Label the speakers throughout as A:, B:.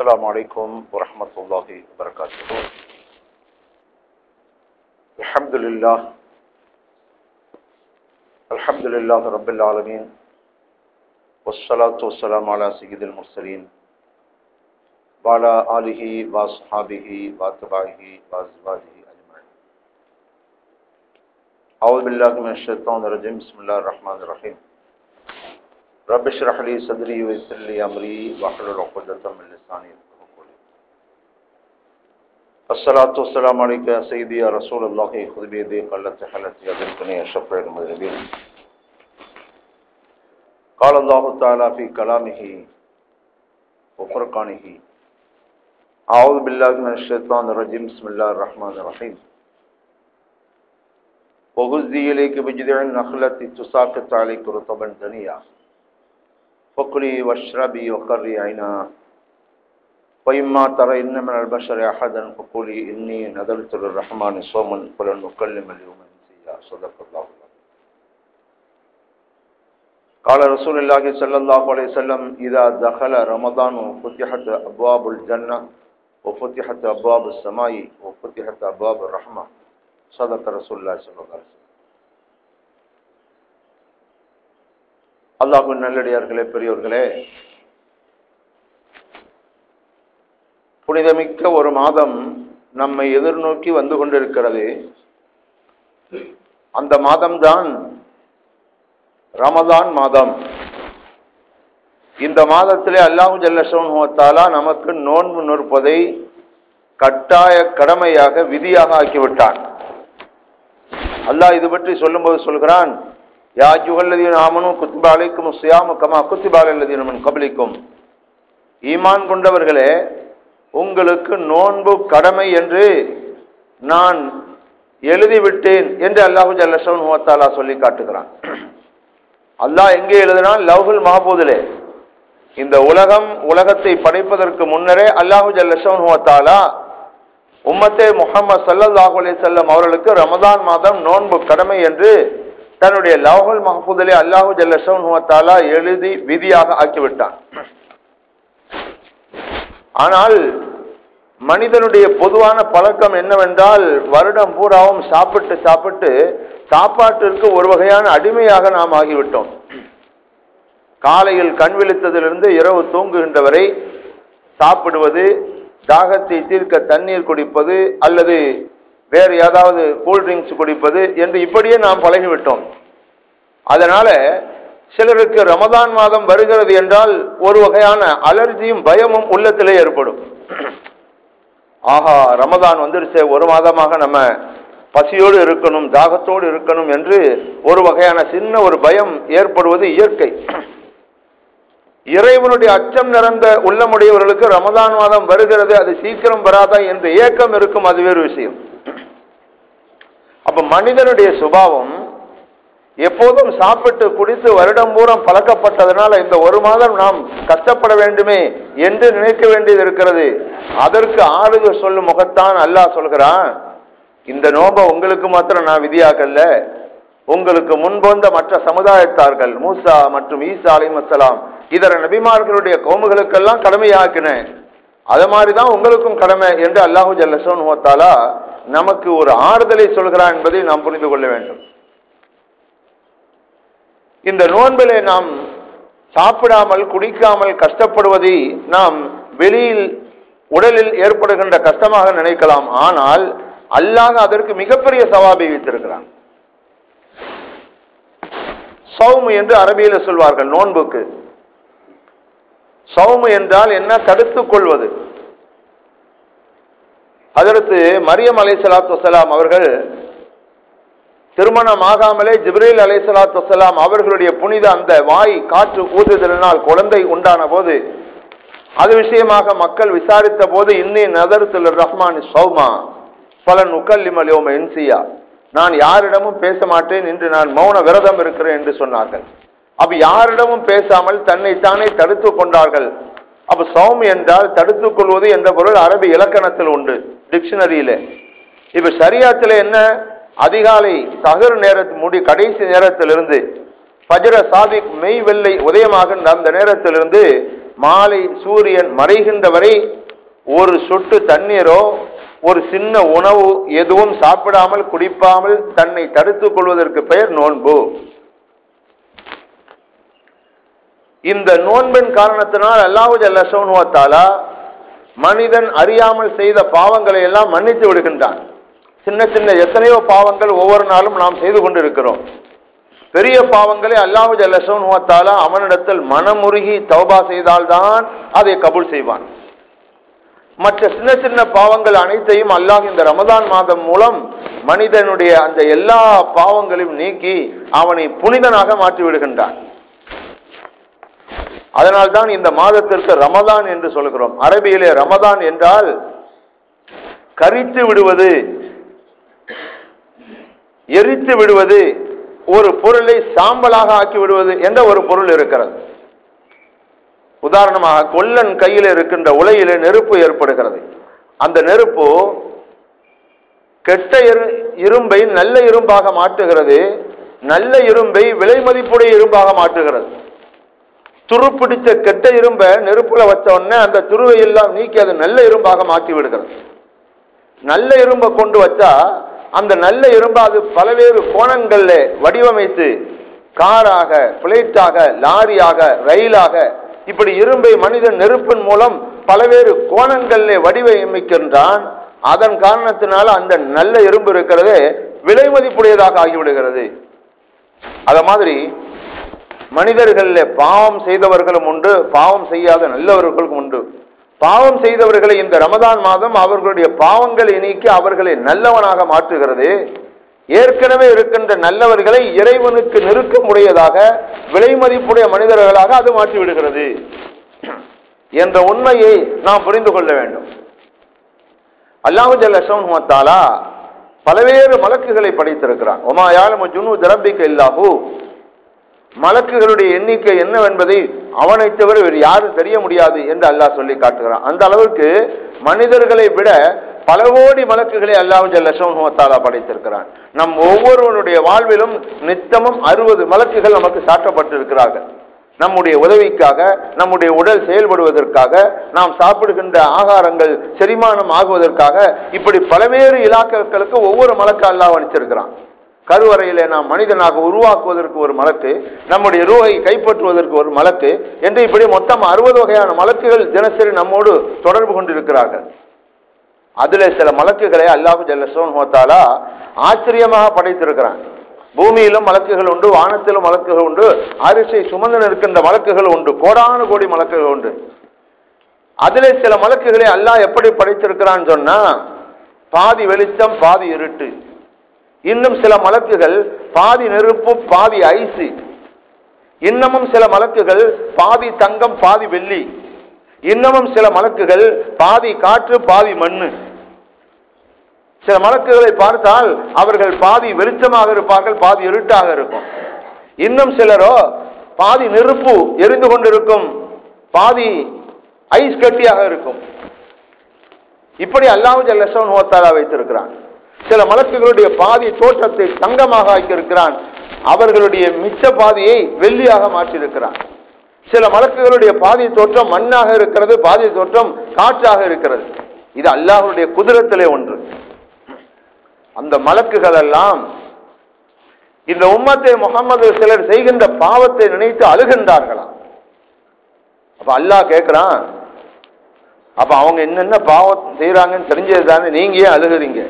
A: السلام علیکم ورحمۃ اللہ وبرکاتہ۔ الحمد للہ۔ الحمد للہ رب العالمین۔ والصلاة والسلام علی سید المرسلین۔ والا علیہ و صحابہ و تباہی و ازواجہ اجمعین۔ اعوذ باللہ من الشیطان الرجیم، بسم اللہ الرحمن الرحیم۔ رب اشرح لي صدري ويسر لي امري واحلل عقدة من لساني يفقهوا قولي. الصلاة والسلام عليك يا سيدي يا رسول الله، خذ بيدي، قلت حلت يا يدركني الشفع المذنبين قال الله تعالى في كلامه وفرقانه، أعوذ بالله من الشيطان الرجيم، بسم الله الرحمن الرحيم. وغزي إليك بجذع النخلة، تساقط عليك رطبا دنيا. فكلي واشربي وقري عينا. وإما ترين من البشر أحدا فقولي إني نذرت للرحمن صوما فلن أكلم اليوم إنسيا صدق الله قال رسول الله صلى الله عليه وسلم إذا دخل رمضان فتحت أبواب الجنة وفتحت أبواب السماء وفتحت أبواب الرحمة. صدق رسول الله صلى الله عليه وسلم. அல்லாஹின் நல்லடியார்களே பெரியோர்களே. புனிதமிக்க ஒரு மாதம் நம்மை எதிர்நோக்கி வந்து கொண்டிருக்கிறது. அந்த மாதம்தான் ரமதான் மாதம். இந்த மாதத்திலே அல்லாஹு ஜல்லசோன்ஹத்தாலா நமக்கு நோன்பு நொற்பதை கட்டாய கடமையாக விதியாக ஆக்கிவிட்டான். அல்லாஹ் இது பற்றி சொல்லும்போது சொல்கிறான் யாஜுகல்லதீன் ஆமனும் குத்துபாலைக்கும் சுயாமு கமா குத்துபாலல்லதீன் கபலிக்கும். ஈமான் கொண்டவர்களே உங்களுக்கு நோன்பு கடமை என்று நான் எழுதிவிட்டேன் என்று அல்லாஹு ஜல்லசவன் ஹுவத்தாலா சொல்லி காட்டுகிறான். அல்லாஹ் எங்கே எழுதினான்? லவ்ஹுல் மஹபூதிலே. இந்த உலகம் உலகத்தை படைப்பதற்கு முன்னரே அல்லாஹு ஜல்லசவன் ஹோத்தாலா உம்மத்தே முகமது சல்லாஹூ அலி செல்லம் அவர்களுக்கு ரமதான் மாதம் நோன்பு கடமை என்று தன்னுடைய லவ்ஹுல் மஹபூதிலே அல்லாஹு ஜல்லசவன் எழுதி விதியாக ஆக்கிவிட்டான். ஆனால் மனிதனுடைய பொதுவான பழக்கம் என்னவென்றால் வருடம் பூராவும் சாப்பிட்டு சாப்பிட்டு சாப்பாட்டிற்கு ஒரு வகையான அடிமையாக நாம் ஆகிவிட்டோம். காலையில் கண் விழித்ததிலிருந்து இரவு தூங்குகின்ற வரை சாப்பிடுவது தாகத்தை தீர்க்க தண்ணீர் குடிப்பது அல்லது வேறு ஏதாவது கூல்ட்ரிங்க்ஸ் குடிப்பது என்று இப்படியே நாம் பழகிவிட்டோம். அதனால சிலருக்கு ரமதான் மாதம் வருகிறது என்றால் ஒரு வகையான அலர்ஜியும் பயமும் உள்ளத்திலே ஏற்படும். ஆஹா ரமதான் வந்துருச்சே ஒரு மாதமாக நம்ம பசியோடு இருக்கணும் தாகத்தோடு இருக்கணும் என்று ஒரு வகையான சின்ன ஒரு பயம் ஏற்படுவது இயற்கை. இறைவனுடைய அச்சம் நிறந்த உள்ளமுடையவர்களுக்கு ரமதான் மாதம் வருகிறது அது சீக்கிரம் வராதா என்ற ஏக்கம் இருக்கும் அது வேறு விஷயம். அப்ப மனிதனுடைய சுபாவம் எப்போதும் சாப்பிட்டு குடித்து வருடம் பூரம் பழக்கப்பட்டதனால இந்த ஒரு மாதம் நாம் கஷ்டப்பட வேண்டுமே என்று நினைக்க வேண்டியது இருக்கிறது. அதற்கு ஆறுதல் சொல்லும் முகத்தான் அல்லாஹ் சொல்கிறான் இந்த நோபை உங்களுக்கு மாத்திரம் நான் விதியாக்கல்ல. உங்களுக்கு முன்பொந்த மற்ற சமுதாயத்தார்கள் மூசா மற்றும் ஈசா அலிமசலாம் இதர நபிமார்களுடைய கோமுகளுக்கெல்லாம் கடமையாக்கினேன் அது மாதிரி தான் உங்களுக்கும் கடமை என்று அல்லாஹு ஜல்லசோன் ஹோத்தாலா நமக்கு ஒரு ஆறுதலை சொல்கிறான் என்பதை நாம் புரிந்து கொள்ள வேண்டும். இந்த நோன்பிலே நாம் சாப்பிடாமல் குடிக்காமல் கஷ்டப்படுவதை நாம் வெளியில் உடலில் ஏற்படுகின்ற கஷ்டமாக நினைக்கலாம். ஆனால் அல்லாத அதற்கு மிகப்பெரிய சவாபை வைத்திருக்கிறான் சௌமு என்று அரபியில சொல்வார்கள் நோன்புக்கு. சௌமு என்றால் என்ன? தடுத்துக் கொள்வது. அதற்கு மரியம் அலை சலாத்து வசலாம் அவர்கள் திருமணம் ஆகாமலே ஜிப்ரேல் அலை சலாத்து வசலாம் அவர்களுடைய புனித அந்த வாய் காற்று ஊதுதலினால் குழந்தை உண்டான போது அது விஷயமாக மக்கள் விசாரித்த போது இன்னி நதரத்தில் ரஹ்மான் சௌமா பலன் உக்கல்லிமலியோம என்சியா நான் யாரிடமும் பேச மாட்டேன் என்று நான் மௌன விரதம் இருக்கிறேன் என்று சொன்னார்கள். அப்ப யாரிடமும் பேசாமல் தன்னை தானே தடுத்து கொண்டார்கள். அப்ப சௌம் என்றால் தடுத்துக் கொள்வது என்ற பொருள் அரபி இலக்கணத்தில் உண்டு. டிக்ஷனரியில. இப்ப சரியாத்துல என்ன? அதிகாலை சகர் நேரத்து முடி கடைசி நேரத்திலிருந்து பஜ்ர சாதிக் மெய் வெள்ளை உதயமாக அந்த நேரத்திலிருந்து மாலை சூரியன் மறைகின்ற வரை ஒரு சொட்டு தண்ணீரோ ஒரு சின்ன உணவு எதுவும் சாப்பிடாமல் குடிப்பாமல் தன்னை தடுத்துக் கொள்வதற்கு பெயர் நோன்பு. இந்த நோன்பின் காரணத்தினால் அல்லாஹு ஜல்லசோனுவத்தாலா மனிதன் அறியாமல் செய்த பாவங்களை எல்லாம் மன்னித்து விடுகின்றான். சின்ன சின்ன எத்தனையோ பாவங்கள் ஒவ்வொரு நாளும் நாம் செய்து கொண்டிருக்கிறோம். பெரிய பாவங்களை அல்லாஹு ஜல்லசோனுவத்தாலா அவனிடத்தில் மனமுருகி தௌபா செய்தால்தான் அதை கபூல் செய்வான். மற்ற சின்ன சின்ன பாவங்கள் அனைத்தையும் அல்லாஹ் இந்த ரமதான் மாதம் மூலம் மனிதனுடைய அந்த எல்லா பாவங்களையும் நீக்கி அவனை புனிதனாக மாற்றி விடுகின்றான் அதனால்தான் இந்த மாதத்திற்கு ரமதான் என்று சொல்கிறோம். அரபியிலே ரமதான் என்றால் கரித்து விடுவது எரித்து விடுவது ஒரு பொருளை சாம்பலாக ஆக்கி விடுவது என்ற ஒரு பொருள் இருக்கிறது. உதாரணமாக கொல்லன் கையில் இருக்கின்ற உலையிலே நெருப்பு ஏற்படுகிறது. அந்த நெருப்பு கெட்ட இரும்பை நல்ல இரும்பாக மாற்றுகிறது நல்ல இரும்பை விலை மதிப்புடைய இரும்பாக மாற்றுகிறது. துரு பிடிச்ச கெட்ட இரும்பை நெருப்புல வச்ச உடனே அந்த துருவை எல்லாம் நீக்கி அது நல்ல இரும்பாக மாற்றி விடுகிறது. நல்ல இரும்பை கொண்டு வச்சா அந்த நல்ல இரும்பை அது பலவேறு கோணங்கள்ல வடிவமைத்து காராக பிளைட்டாக லாரியாக ரயிலாக இப்படி இரும்பை மனிதன் நெருப்பின் மூலம் பலவேறு கோணங்களிலே வடிவமைக்கின்றான். அதன் காரணத்தினால அந்த நல்ல இரும்பு இருக்கிறது விலை மதிப்புடையதாக ஆகிவிடுகிறது. அத மாதிரி மனிதர்களில் பாவம் செய்தவர்களும் உண்டு பாவம் செய்யாத நல்லவர்களுக்கும் உண்டு. பாவம் செய்தவர்களை இந்த ரமதான் மாதம் அவர்களுடைய பாவங்களை நீக்கி அவர்களை நல்லவனாக மாற்றுகிறது. ஏற்கனவே இருக்கின்ற நல்லவர்களை இறைவனுக்கு நெருக்கமுடையதாக விலை மதிப்புடைய மனிதர்களாக அது மாற்றிவிடுகிறது. என்ற உண்மையை நாம் புரிந்து கொள்ள வேண்டும். அல்லாஹுஜல் ஜல்லா பல்வேறு மலக்குகளை படைத்திருக்கிறான். ஒமா யாழமு ஜுனு ஜரபிக்க இல்லாஹூ? மலக்குகளுடைய எண்ணிக்கை என்னவென்பதை அவனை தவிர வேறு யாரும் தெரிய முடியாது என்று அல்லாஹ் சொல்லி காட்டுகிறான். அந்த அளவுக்கு மனிதர்களை விட பல கோடி மலக்குகளை அல்லாஹ் ஜல்லா படைத்திருக்கிறான். நம் ஒவ்வொருவனுடைய வாழ்விலும் நித்தமும் அறுபது மலக்குகள் நமக்கு சாட்டப்பட்டிருக்கிறார்கள் நம்முடைய உதவிக்காக நம்முடைய உடல் செயல்படுவதற்காக நாம் சாப்பிடுகின்ற ஆகாரங்கள் செரிமானம் ஆகுவதற்காக இப்படி பல்வேறு இலாக்களுக்கு ஒவ்வொரு மலக்கு அல்லாஹ் அனுப்பிச்சிருக்கிறான். கருவறையிலே நாம் மனிதனாக உருவாக்குவதற்கு ஒரு மலக்கு நம்முடைய ரூகை கைப்பற்றுவதற்கு ஒரு மலக்கு என்று இப்படி மொத்தம் அறுபது வகையான மலக்குகள் தினசரி நம்மோடு தொடர்பு கொண்டிருக்கிறார்கள். அதுல சில மலக்குகளை அல்லாஹு ஜல்லசோன் ஹோத்தாலா ஆச்சரியமாக படைத்திருக்கிறான். பூமியிலும் மலக்குகள் உண்டு வானத்திலும் மலக்குகள் உண்டு அரிசை சுமந்து நிற்கின்ற மலக்குகள் உண்டு கோடானு கோடி மலக்குகள் உண்டு. அதிலே சில மலக்குகளை அல்லாஹ் எப்படி படைத்திருக்கிறான்னு சொன்னா பாதி வெளிச்சம் பாதி இருட்டு. இன்னும் சில மலக்குகள் பாதி நெருப்பு பாதி ஐசு இன்னமும் சில மலக்குகள் பாதி தங்கம் பாதி வெள்ளி. இன்னமும் சில மலக்குகள் பாதி காற்று பாதி மண்ணு. சில மலக்குகளை பார்த்தால் அவர்கள் பாதி வெளிச்சமாக இருப்பார்கள் பாதி இருட்டாக இருக்கும். இன்னும் சிலரோ பாதி நெருப்பு எரிந்து கொண்டிருக்கும் பாதி ஐஸ் கட்டியாக இருக்கும். இப்படி அல்லாஹு ஜல்லசவன் ஹோத்தாலா வைத்திருக்கிறான். சில மலக்குகளுடைய பாதி தோற்றத்தை தங்கமாக ஆக்கியிருக்கிறான். அவர்களுடைய மிச்ச பாதியை வெள்ளியாக மாற்றியிருக்கிறான். சில மலக்குகளுடைய பாதி தோற்றம் மண்ணாக இருக்கிறது பாதி தோற்றம் காற்றாக இருக்கிறது. இது அல்லாஹருடைய குதிரத்திலே ஒன்று. அந்த மலக்குகள் எல்லாம் இந்த உம்மத்தை முகமது சிலர் செய்கின்ற பாவத்தை நினைத்து அழுகின்றார்களாம் அப்ப அல்லாஹ் கேட்கிறான் அப்ப அவங்க என்னென்ன பாவம் செய்யறாங்கன்னு தெரிஞ்சது தானே நீங்க ஏன் அழுகுறீங்க?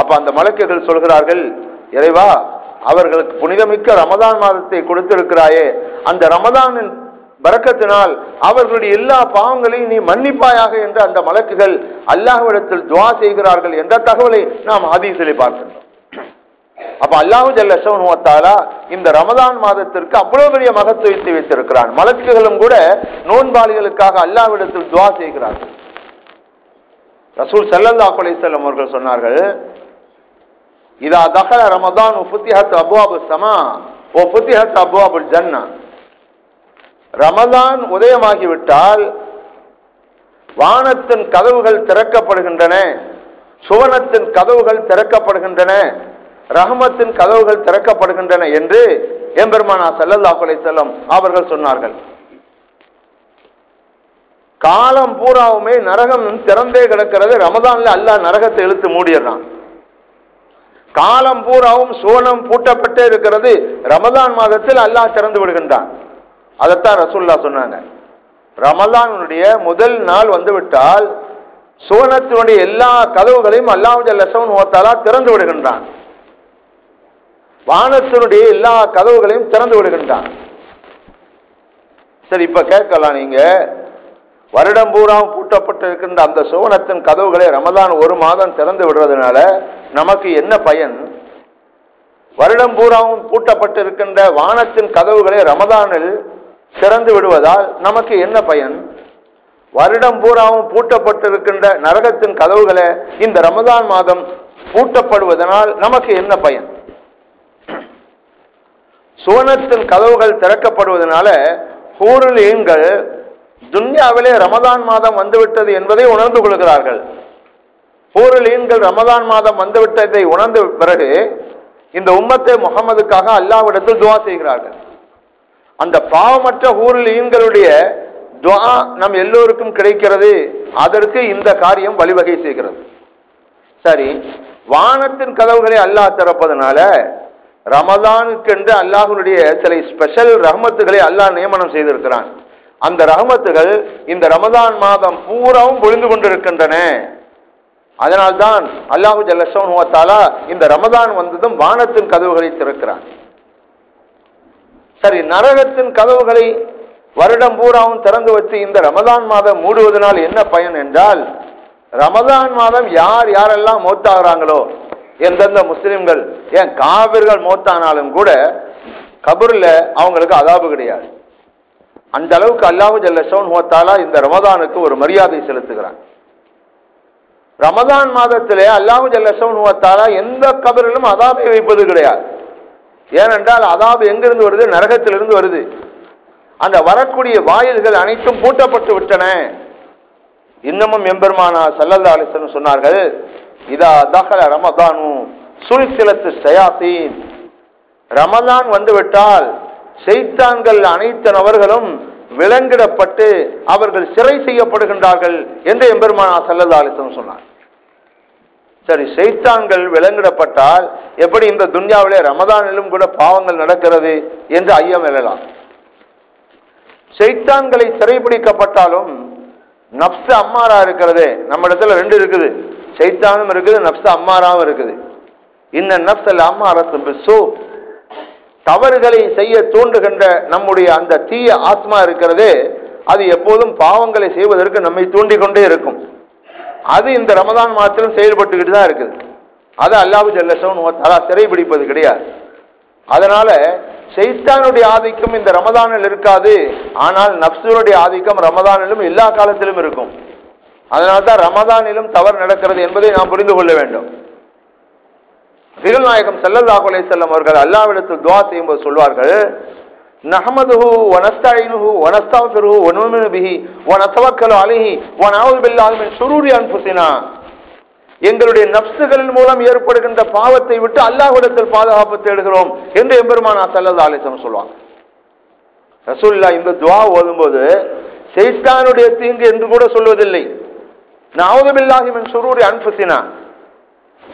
A: அப்ப அந்த மலக்குகள் சொல்கிறார்கள் இறைவா அவர்களுக்கு புனிதமிக்க ரமதான் மாதத்தை கொடுத்திருக்கிறாயே. அந்த ரமதானின் பறக்கத்தினால் அவர்களுடைய எல்லா பாவங்களையும் நீ மன்னிப்பாயாக என்று அந்த மலக்குகள் அல்லாஹ்விடத்தில் துவா செய்கிறார்கள் என்ற தகவலை நாம் ஆதீசிலே பார்க்கின்றோம். அப்ப அல்லாஹு ஜல்லா இந்த ரமதான் மாதத்திற்கு அவ்வளவு பெரிய மகத்துவத்தை வைத்திருக்கிறான். மலக்குகளும் கூட நோன்பாளிகளுக்காக அல்லாஹ்விடத்தில் துவா செய்கிறார்கள். ரசூல் சல்லல்லா செல்லம் அவர்கள் சொன்னார்கள் இதா தகல ரமதான் ஃபுத்திஹத் அபுவாபு சமா ஓ ஃபுத்திஹத் அபுவாபுல் ஜன்னா ரமதான் உதயமாகிவிட்டால் வானத்தின் கதவுகள் திறக்கப்படுகின்றன சுவனத்தின் கதவுகள் திறக்கப்படுகின்றன ரஹமத்தின் கதவுகள் திறக்கப்படுகின்றன என்று எம்பெருமானா சல்லல்லா செல்லம் அவர்கள் சொன்னார்கள். காலம் பூராவுமே நரகம் திறந்தே கிடக்கிறது ரமதான்ல அல்லாஹ் நரகத்தை இழுத்து மூடிடுறான். காலம் பூராவும் சோனம் பூட்டப்பட்டே இருக்கிறது. ரமதான் மாதத்தில் அல்லாஹ் திறந்து விடுகின்றான். அதைத்தான் ரசூல்லா சொன்னாங்க. ரமலானுடைய முதல் நாள் வந்துவிட்டால் சோனத்தினுடைய எல்லா கதவுகளையும் அல்லாஹ் ஜல்லசவன் ஓத்தாலா திறந்து விடுகின்றான். வானத்தினுடைய எல்லா கதவுகளையும் திறந்து விடுகின்றான். சரி இப்ப கேட்கலாம் நீங்க. வருடம் பூரா பூட்டப்பட்டிருக்கின்ற அந்த சுவனத்தின் கதவுகளை ரமதான் ஒரு மாதம் திறந்து விடுறதுனால நமக்கு என்ன பயன்? வருடம் பூராவும் பூட்டப்பட்டிருக்கின்ற வானத்தின் கதவுகளை ரமதானில் திறந்து விடுவதால் நமக்கு என்ன பயன்? வருடம் பூராவும் பூட்டப்பட்டிருக்கின்ற நரகத்தின் கதவுகளை இந்த ரமதான் மாதம் பூட்டப்படுவதனால் நமக்கு என்ன பயன்? சுவனத்தின் கதவுகள் திறக்கப்படுவதனால ஊரில் ஈன்கள் துன்யாவிலே ரமதான் மாதம் வந்துவிட்டது என்பதை உணர்ந்து கொள்கிறார்கள். ஹூருல் ரமதான் மாதம் வந்துவிட்டதை உணர்ந்த பிறகு இந்த உம்மத்தை முகமதுக்காக அல்லாவிடத்தில் துவா செய்கிறார்கள். அந்த பாவமற்ற ஊரில் ஈன்களுடைய துவா நம் எல்லோருக்கும் கிடைக்கிறது. அதற்கு இந்த காரியம் வழிவகை செய்கிறது. சரி வானத்தின் கதவுகளை அல்லாஹ் திறப்பதனால ரமதானுக்கென்று அல்லாஹனுடைய சில ஸ்பெஷல் ரஹமத்துகளை அல்லாஹ் நியமனம் செய்திருக்கிறான். அந்த ரஹமத்துகள் இந்த ரமதான் மாதம் பூராவும் பொழிந்து கொண்டிருக்கின்றன. அதனால்தான் அல்லாஹு ஜல்லஷோன்ஹுவத்தாலா இந்த ரமதான் வந்ததும் வானத்தின் கதவுகளை திறக்கிறான். சரி நரகத்தின் கதவுகளை வருடம் பூராவும் திறந்து வச்சு இந்த ரமதான் மாதம் மூடுவதனால் என்ன பயன் என்றால் ரமதான் மாதம் யார் யாரெல்லாம் மௌத்தாகிறாங்களோ எந்தெந்த முஸ்லிம்கள் ஏன் காவிர்கள் மௌத்தானாலும் கூட கபூர்ல அவங்களுக்கு அதாபு கிடையாது. அந்த அளவுக்கு அல்லாஹு ஜல்லஷோன் ஹோத்தாலா இந்த ரமதானுக்கு ஒரு மரியாதை செலுத்துகிறான். ரமதான் மாதத்திலே அல்லாஹு ஜல்லஷோன் எந்த கபரிலும் அதாபை வைப்பது கிடையாது. ஏனென்றால் அதாபு எங்கிருந்து வருது? நரகத்திலிருந்து வருது. அந்த வரக்கூடிய வாயில்கள் அனைத்தும் பூட்டப்பட்டு விட்டன. இன்னமும் எம்பெருமானா சல்லல்லா அலிசன் சொன்னார்கள் இதா தகல ரமதானு சுல்சிலத்து சயாத்தீன் ரமதான் வந்துவிட்டால் செய்தான்கள் அனைத்து நபர்களும் விலங்கிடப்பட்டு அவர்கள் சிறை செய்யப்படுகின்றார்கள் என்று எம்பெருமானா சல்லல்லா அழுத்தம் சொன்னார். சரி செய்தான்கள் விலங்கிடப்பட்டால் எப்படி இந்த துன்யாவிலே ரமதானிலும் கூட பாவங்கள் நடக்கிறது என்று ஐயம் எழலாம். செய்தான்களை சிறைபிடிக்கப்பட்டாலும் நப்ச அம்மாரா இருக்கிறது. நம்ம இடத்துல ரெண்டு இருக்குது. சைத்தானும் இருக்குது நப்ச அம்மாராவும் இருக்குது. இந்த நப்சல் அம்மாரத்து சோ தவறுகளை செய்ய தூண்டுகின்ற நம்முடைய அந்த தீய ஆத்மா இருக்கிறதே அது எப்போதும் பாவங்களை செய்வதற்கு நம்மை தூண்டிக்கொண்டே இருக்கும். அது இந்த ரமதான் மாதத்திலும் செயல்பட்டுக்கிட்டு தான் இருக்குது. அது அல்லாஹு ஜல்லசவன் தலா சிறைபிடிப்பது கிடையாது. அதனால செய்தானுடைய ஆதிக்கம் இந்த ரமதானில் இருக்காது. ஆனால் நப்சூருடைய ஆதிக்கம் ரமதானிலும் எல்லா காலத்திலும் இருக்கும். அதனால்தான் ரமதானிலும் தவறு நடக்கிறது என்பதை நாம் புரிந்து கொள்ள வேண்டும். திருநாயகம் செல்லதாகலைச் செல்லம் அவர்கள் அல்லாவிடத்தில் துவா செய்யும்போது சொல்வார்கள் நஹமதுஹு வனஸ்தாயினுஹு வனஸ்தாஃபிருஹு வனுமினு பிஹி வனதவக்கலு அலைஹி வனஊது பில்லாஹி மின் ஷுரூரி எங்களுடைய நப்சுகளின் மூலம் ஏற்படுகின்ற பாவத்தை விட்டு அல்லாஹ்விடத்தில் பாதுகாப்பு தேடுகிறோம் என்று எம்பெருமானா சல்லல்லாஹு அலைஹி சொல்லுவாங்க ரசூல்லா இந்த துவா ஓதும்போது செய்தானுடைய தீங்கு என்று கூட சொல்வதில்லை. நவுது பில்லாஹி மின்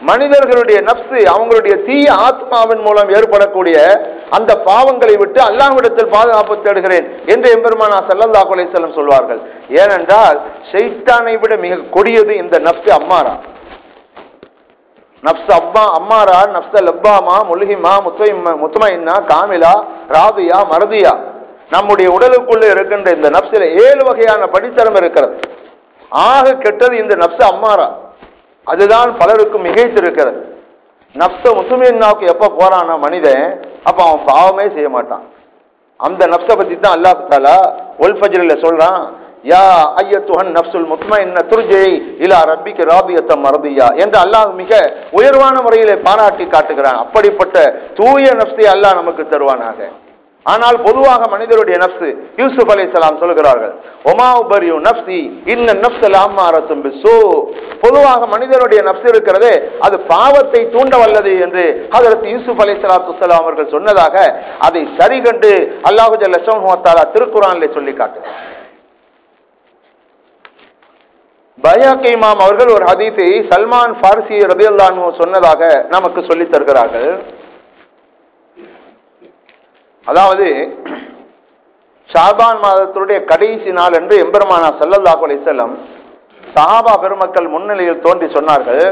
A: மனிதர்களுடைய நப்சு அவங்களுடைய தீய ஆத்மாவின் மூலம் ஏற்படக்கூடிய அந்த பாவங்களை விட்டு அல்லாஹ்விடத்தில் பாதுகாப்பு தேடுகிறேன் என்று எம்பெருமானா சல்லல்லாஹு அலைஹி வஸல்லம் சொல்வார்கள். ஏனென்றால் ஷைத்தானை விட மிக கொடியது இந்த நப்சு அம்மாரா. நப்சு அம்மா அம்மாரா நப்ச லப்பாமா முல்ஹிமா முத்துவை முத்துமைன்னா காமிலா ராபியா மருதியா. நம்முடைய உடலுக்குள்ளே இருக்கின்ற இந்த நப்சில ஏழு வகையான படித்தரம் இருக்கிறது. ஆக கெட்டது இந்த நப்ச அம்மாரா. அதுதான் பலருக்கும் மிகைத்திருக்கிறது. நப்ச முசுமின்னாவுக்கு எப்போ போறானா மனிதன் அப்போ அவன் பாவமே செய்ய மாட்டான். அந்த நப்ச பற்றி தான் அல்லாஹ் தாலா ஒல் ஃபஜ்ரில் சொல்றான் யா ஐயத்துஹன் நப்சுல் முத்மைன்ன துர்ஜை இலா ரப்பிக்கு ராபியத்த மரபியா என்று அல்லாஹ் மிக உயர்வான முறையிலே பாராட்டி காட்டுகிறான். அப்படிப்பட்ட தூய நப்சை அல்லாஹ் நமக்கு தருவானாக. ஆனால் பொதுவாக மனிதருடைய நப்சு யூசுப் அலை சலாம் சொல்கிறார்கள் ஒமா உபரியு நப்சி இன்ன நப்சல் அம்மாரத்தும் பிசோ பொதுவாக மனிதனுடைய நப்சு இருக்கிறதே அது பாவத்தை தூண்ட வல்லது என்று அதற்கு யூசுப் அலி சலாத்து சலாம் அவர்கள் சொன்னதாக அதை சரி கண்டு அல்லாஹு ஜல்ல திருக்குறானிலே சொல்லி காட்டுகிறார். பயாக் இமாம் அவர்கள் ஒரு ஹதீஸை சல்மான் ஃபார்சி ரபியுல்லானு சொன்னதாக நமக்கு சொல்லித் தருகிறார்கள். அதாவது ஷாபான் மாதத்தினுடைய கடைசி நாள் என்று எம்பெருமானா சல்லல்லாஹ் அலிசல்லம் வஸல்லம் சஹாபா பெருமக்கள் முன்னிலையில் தோன்றி சொன்னார்கள்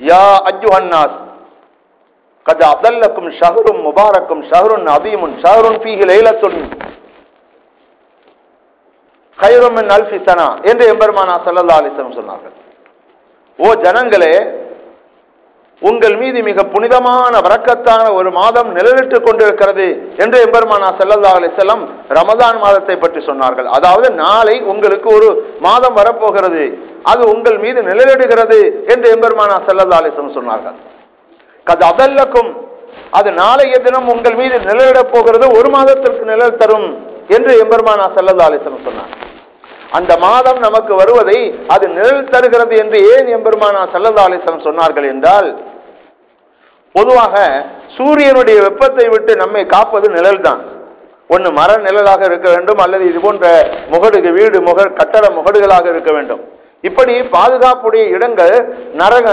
A: யா அஜ்ஜுஹன்னாஸ் கத் அதல்லக்கும் ஷஹரும் முபாரக்கும் ஷஹருன் அதீமுன் ஷஹருன் பீஹி லைலத்துன் கைரும் மின் அல்ஃபி சனா என்று எம்பெருமானா ஸல்லல்லாஹு அலைஹி சொன்னார்கள். ஓ ஜனங்களே உங்கள் மீது மிக புனிதமான வரக்கத்தான ஒரு மாதம் நிழலிட்டுக் கொண்டிருக்கிறது என்று எம்பெருமானா செல்லல்லா அலி செல்லம் ரமதான் மாதத்தை பற்றி சொன்னார்கள். அதாவது நாளை உங்களுக்கு ஒரு மாதம் வரப்போகிறது. அது உங்கள் மீது நிழலிடுகிறது என்று எம்பெருமானா செல்லல்லா அலைஹி சொன்னார்கள். கது அதல்லக்கும். அது நாளைய தினம் உங்கள் மீது நிழலிடப் போகிறது ஒரு மாதத்திற்கு நிழல் தரும் என்று எம்பெருமானா செல்லல்லா அலைஹி சொன்னார். அந்த மாதம் நமக்கு வருவதை அது நிழல் தருகிறது என்று ஏன் எம்பெருமானா ஸல்லல்லாஹு அலைஹி சொன்னார்கள் என்றால் பொதுவாக சூரியனுடைய வெப்பத்தை விட்டு நம்மை காப்பது நிழல் தான் ஒன்று மர நிழலாக இருக்க வேண்டும் அல்லது இது போன்ற முகடுகு வீடு முக கட்டட முகடுகளாக இருக்க வேண்டும். இப்படி பாதுகாப்புடைய இடங்கள் நரக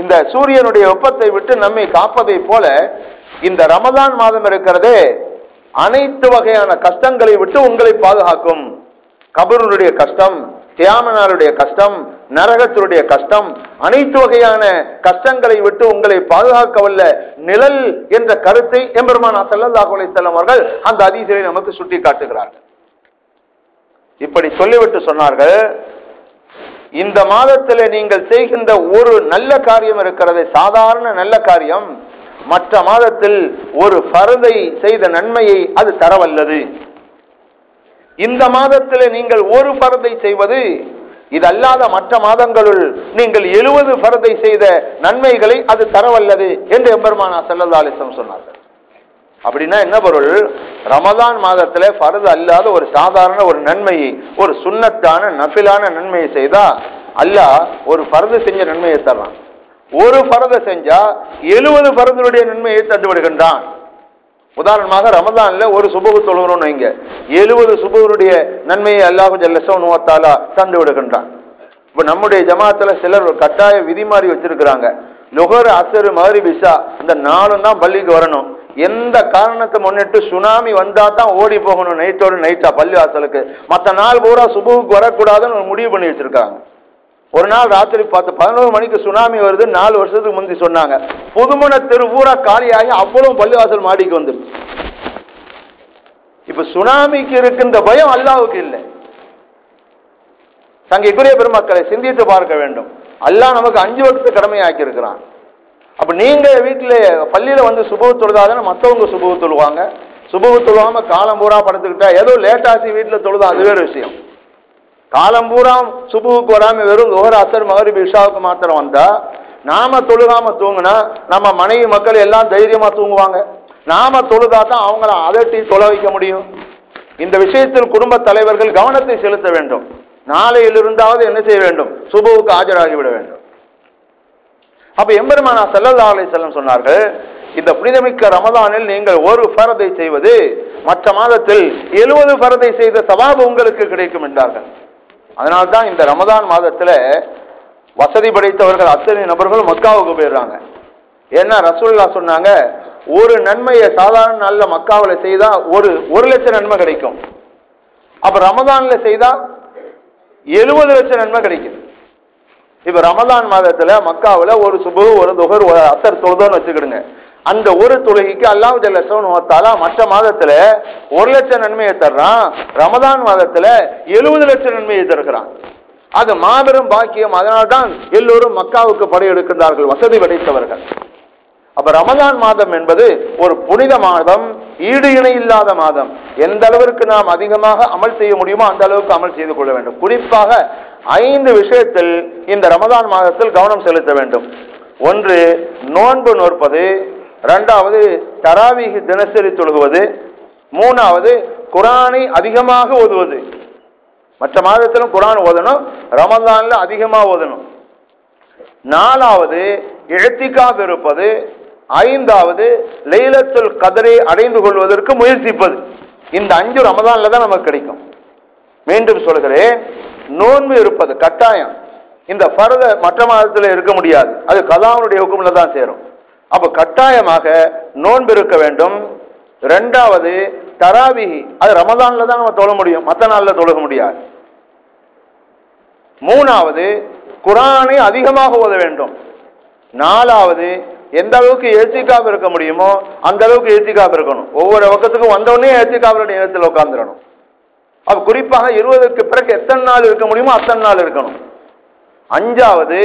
A: இந்த சூரியனுடைய வெப்பத்தை விட்டு நம்மை காப்பதை போல இந்த ரமதான் மாதம் இருக்கிறதே அனைத்து வகையான கஷ்டங்களை விட்டு உங்களை பாதுகாக்கும். கபருடைய கஷ்டம் தியாமனாருடைய கஷ்டம் நரகத்தினுடைய கஷ்டம் அனைத்து வகையான கஷ்டங்களை விட்டு உங்களை பாதுகாக்க வல்ல நிழல் என்ற கருத்தை எம்பெருமானா ஸல்லல்லாஹு அலைஹி அவர்கள் அந்த அதிசயை நமக்கு சுட்டி காட்டுகிறார்கள் இப்படி சொல்லிவிட்டு சொன்னார்கள் இந்த மாதத்தில் நீங்கள் செய்கின்ற ஒரு நல்ல காரியம் இருக்கிறது சாதாரண நல்ல காரியம் மற்ற மாதத்தில் ஒரு பருதை செய்த நன்மையை அது தரவல்லது. இந்த மாதத்தில் நீங்கள் ஒரு பரதை செய்வது இது அல்லாத மற்ற மாதங்களுள் நீங்கள் எழுபது பரதை செய்த நன்மைகளை அது தரவல்லது என்று எம்பெருமானா ஸல்லல்லாஹு அலைஹி சொன்னார்கள். அப்படின்னா என்ன பொருள்? ரமதான் மாதத்துல பரது அல்லாத ஒரு சாதாரண ஒரு நன்மையை ஒரு சுண்ணத்தான நஃபிலான நன்மையை செய்தா அல்ல ஒரு பரது செஞ்ச நன்மையை தர்றான். ஒரு பரதை செஞ்சா எழுபது பரதனுடைய நன்மையை தந்து விடுகின்றான் உதாரணமாக ரமதான்ல ஒரு சுபகு தொழுகிறோம் வைங்க. எழுபது சுபகருடைய நன்மையை அல்லாஹு ஜல்லசோனுவத்தாலா தந்து விடுகின்றான். இப்ப நம்முடைய ஜமாத்துல சிலர் கட்டாய விதி மாதிரி வச்சிருக்கிறாங்க. லுகர் அசரு மகரி பிசா இந்த நாளும் தான் பள்ளிக்கு வரணும். எந்த காரணத்தை முன்னிட்டு சுனாமி வந்தா தான் ஓடி போகணும் நைட்டோடு நைட்டா பள்ளி வாசலுக்கு. மற்ற நாள் பூரா சுபுவுக்கு வரக்கூடாதுன்னு முடிவு பண்ணி வச்சிருக்காங்க ஒரு நாள் ராத்திரி பார்த்து பதினோரு மணிக்கு சுனாமி வருது. நாலு வருஷத்துக்கு முந்தி சொன்னாங்க. புதுமண தெரு பூரா காலியாகி அவ்வளவு பள்ளிவாசல் மாடிக்கு வந்துருச்சு. இப்ப சுனாமிக்கு இருக்கின்ற பயம் அல்லாவுக்கு இல்லை. தங்கைக்குரிய பெருமக்களை சிந்தித்து பார்க்க வேண்டும். அல்லாஹ் நமக்கு அஞ்சு வகுத்து கடமையாக்கி இருக்கிறான் அப்ப நீங்க வீட்டுல பள்ளியில வந்து சுபவு தொழுதாதானே மத்தவங்க சுபவு தொழுவாங்க? சுபவு தொழுவாம காலம் பூரா படுத்துக்கிட்டா ஏதோ லேட்டாசி வீட்டுல தொழுதா? அது வேறு விஷயம். காலம் பூரா சுபுவுக்கு வராம வெறும் ஒவ்வொரு அசர் மகரிப் இஷாவுக்கு மாத்திரம் வந்தா நாம தொழுகாம தூங்கினா நம்ம மனைவி மக்கள் எல்லாம் தைரியமா தூங்குவாங்க. நாம தொழுதா தான் அவங்கள அதட்டி தொலை வைக்க முடியும். இந்த விஷயத்தில் குடும்ப தலைவர்கள் கவனத்தை செலுத்த வேண்டும். நாளையிலிருந்தாவது என்ன செய்ய வேண்டும்? சுபுவுக்கு ஆஜராகி விட வேண்டும். அப்ப எம்பெருமானா செல்லல்லா அலை செல்லம் சொன்னார்கள் இந்த புனிதமிக்க ரமதானில் நீங்கள் ஒரு பரதை செய்வது மற்ற மாதத்தில் எழுபது பரதை செய்த சவாபு உங்களுக்கு கிடைக்கும் என்றார்கள். அதனால்தான் இந்த ரமதான் மாதத்துல வசதி படைத்தவர்கள் அத்தனை நபர்கள் மக்காவுக்கு போயிடுறாங்க. ஏன்னா ரசூல்லா சொன்னாங்க ஒரு நன்மையை சாதாரண நாளில் மக்காவில் செய்தா ஒரு ஒரு லட்சம் நன்மை கிடைக்கும். அப்ப ரமதான்ல செய்தா எழுபது லட்சம் நன்மை கிடைக்கும் இப்ப ரமதான் மாதத்துல மக்காவில் ஒரு சுபு ஒரு துகர் ஒரு அசர் தொழுதோன்னு வச்சுக்கிடுங்க. அந்த ஒரு தொழுகைக்கு அல்லாஹ் ஜல்லா மற்ற மாதத்துல ஒரு லட்சம் நன்மையை தர்றான். ரமதான் மாதத்துல எழுபது லட்சம் நன்மையை தருகிறான். அது மாபெரும் பாக்கியம். அதனால்தான் எல்லோரும் மக்காவுக்கு படையெடுக்கின்றார்கள். வசதி படைத்தவர்கள். அப்ப ரமதான் மாதம் என்பது ஒரு புனித மாதம். ஈடு இணை இல்லாத மாதம். எந்த அளவிற்கு நாம் அதிகமாக அமல் செய்ய முடியுமோ அந்த அளவுக்கு அமல் செய்து கொள்ள வேண்டும். குறிப்பாக ஐந்து விஷயத்தில் இந்த ரமதான் மாதத்தில் கவனம் செலுத்த வேண்டும். ஒன்று நோன்பு நோற்பது. ரெண்டாவது தராவீக தினசரி தொழுகுவது. மூணாவது குரானை அதிகமாக ஓதுவது. மற்ற மாதத்திலும் குரான் ஓதணும் ரமதானில் அதிகமாக ஓதணும். நாலாவது எழுத்திக்காக இருப்பது. ஐந்தாவது லைலத்துல் கதரை அடைந்து கொள்வதற்கு முயற்சிப்பது. இந்த அஞ்சு ரமதானில் தான் நமக்கு கிடைக்கும். மீண்டும் சொல்கிறேன் நோன்பு இருப்பது கட்டாயம். இந்த பரத மற்ற மாதத்தில் இருக்க முடியாது. அது கதாவுடைய ஒக்குமில் தான் சேரும். அப்ப கட்டாயமாக நோன்பு இருக்க வேண்டும். ரெண்டாவது தராவிஹி. அது ரமதான்ல தான் நம்ம தொழ முடியும். மற்ற நாளில் தொழுக முடியாது. மூணாவது குரானை அதிகமாக ஓத வேண்டும். நாலாவது எந்த அளவுக்கு ஏத்திக்காப் இருக்க முடியுமோ அந்த அளவுக்கு ஏத்திக்காப் இருக்கணும். ஒவ்வொரு பக்கத்துக்கும் வந்தவொடனே ஏத்திக்காவுடைய நேரத்தில் உட்காந்துடணும் அப்ப குறிப்பாக இருபதுக்கு பிறகு எத்தனை நாள் இருக்க முடியுமோ அத்தனை நாள் இருக்கணும். அஞ்சாவது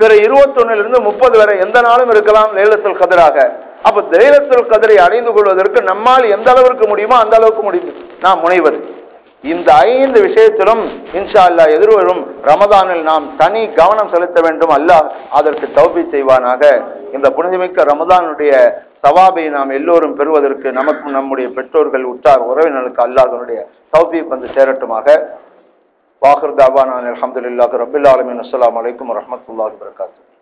A: பிற இருபத்தொன்னிலிருந்து முப்பது வரை எந்த நாளும் இருக்கலாம் லேலத்துல் கதிராக. அப்ப தைலத்தில் கதிரை அடைந்து கொள்வதற்கு நம்மால் எந்த அளவிற்கு முடியுமோ அந்த அளவுக்கு முடியும். நாம் முனைவது. இந்த ஐந்து விஷயத்திலும் இன்ஷா அல்லாஹ் எதிர்வரும் ரமதானில் நாம் தனி கவனம் செலுத்த வேண்டும். அல்லாஹ் அதற்கு தௌபி செய்வானாக. இந்த புனிதமிக்க ரமதானுடைய சவாபை நாம் எல்லோரும் பெறுவதற்கு நமக்கும் நம்முடைய பெற்றோர்கள் உற்றார் உறவினர்களுக்கு அல்லாஹ் அதனுடைய தௌபி வந்து சேரட்டுமாக. وآخر دعوانا أن الحمد لله رب العالمين. السلام عليكم ورحمة الله وبركاته.